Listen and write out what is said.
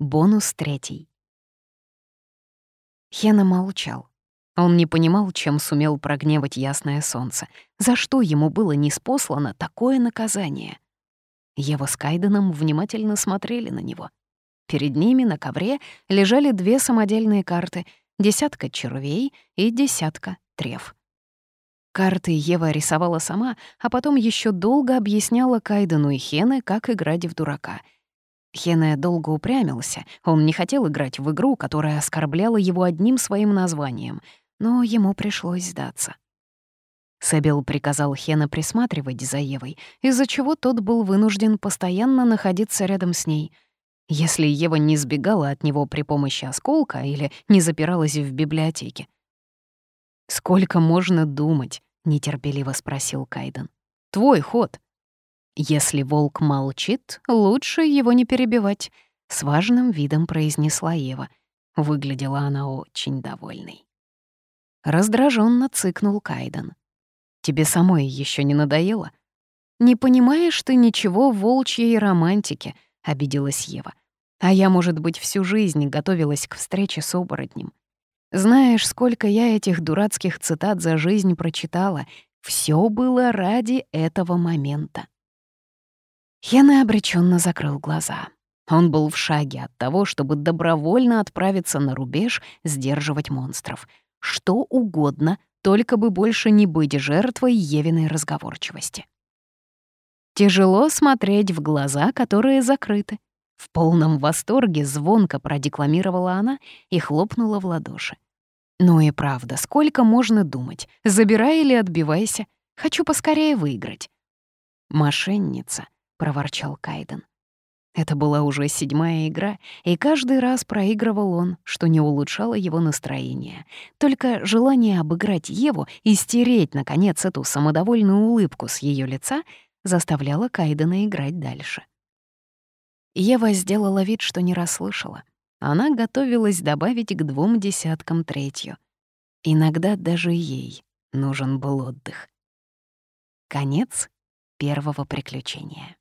Бонус третий. Хена молчал. Он не понимал, чем сумел прогневать ясное солнце. За что ему было неспослано такое наказание? Ева с Кайденом внимательно смотрели на него. Перед ними на ковре лежали две самодельные карты — десятка червей и десятка трев. Карты Ева рисовала сама, а потом еще долго объясняла Кайдену и Хене, как играть в дурака. Хене долго упрямился, он не хотел играть в игру, которая оскорбляла его одним своим названием — но ему пришлось сдаться. Сэбил приказал Хена присматривать за Евой, из-за чего тот был вынужден постоянно находиться рядом с ней. Если Ева не сбегала от него при помощи осколка или не запиралась в библиотеке. «Сколько можно думать?» — нетерпеливо спросил Кайден. «Твой ход». «Если волк молчит, лучше его не перебивать», — с важным видом произнесла Ева. Выглядела она очень довольной. Раздраженно цыкнул Кайден. «Тебе самой еще не надоело?» «Не понимаешь ты ничего в волчьей романтике», — обиделась Ева. «А я, может быть, всю жизнь готовилась к встрече с оборотнем. Знаешь, сколько я этих дурацких цитат за жизнь прочитала. Все было ради этого момента». Хена обреченно закрыл глаза. Он был в шаге от того, чтобы добровольно отправиться на рубеж сдерживать монстров — что угодно, только бы больше не быть жертвой Евиной разговорчивости. Тяжело смотреть в глаза, которые закрыты. В полном восторге звонко продекламировала она и хлопнула в ладоши. Ну и правда, сколько можно думать? Забирай или отбивайся. Хочу поскорее выиграть. «Мошенница», — проворчал Кайден. Это была уже седьмая игра, и каждый раз проигрывал он, что не улучшало его настроение. Только желание обыграть Еву и стереть, наконец, эту самодовольную улыбку с ее лица заставляло Кайдена играть дальше. Ева сделала вид, что не расслышала. Она готовилась добавить к двум десяткам третью. Иногда даже ей нужен был отдых. Конец первого приключения.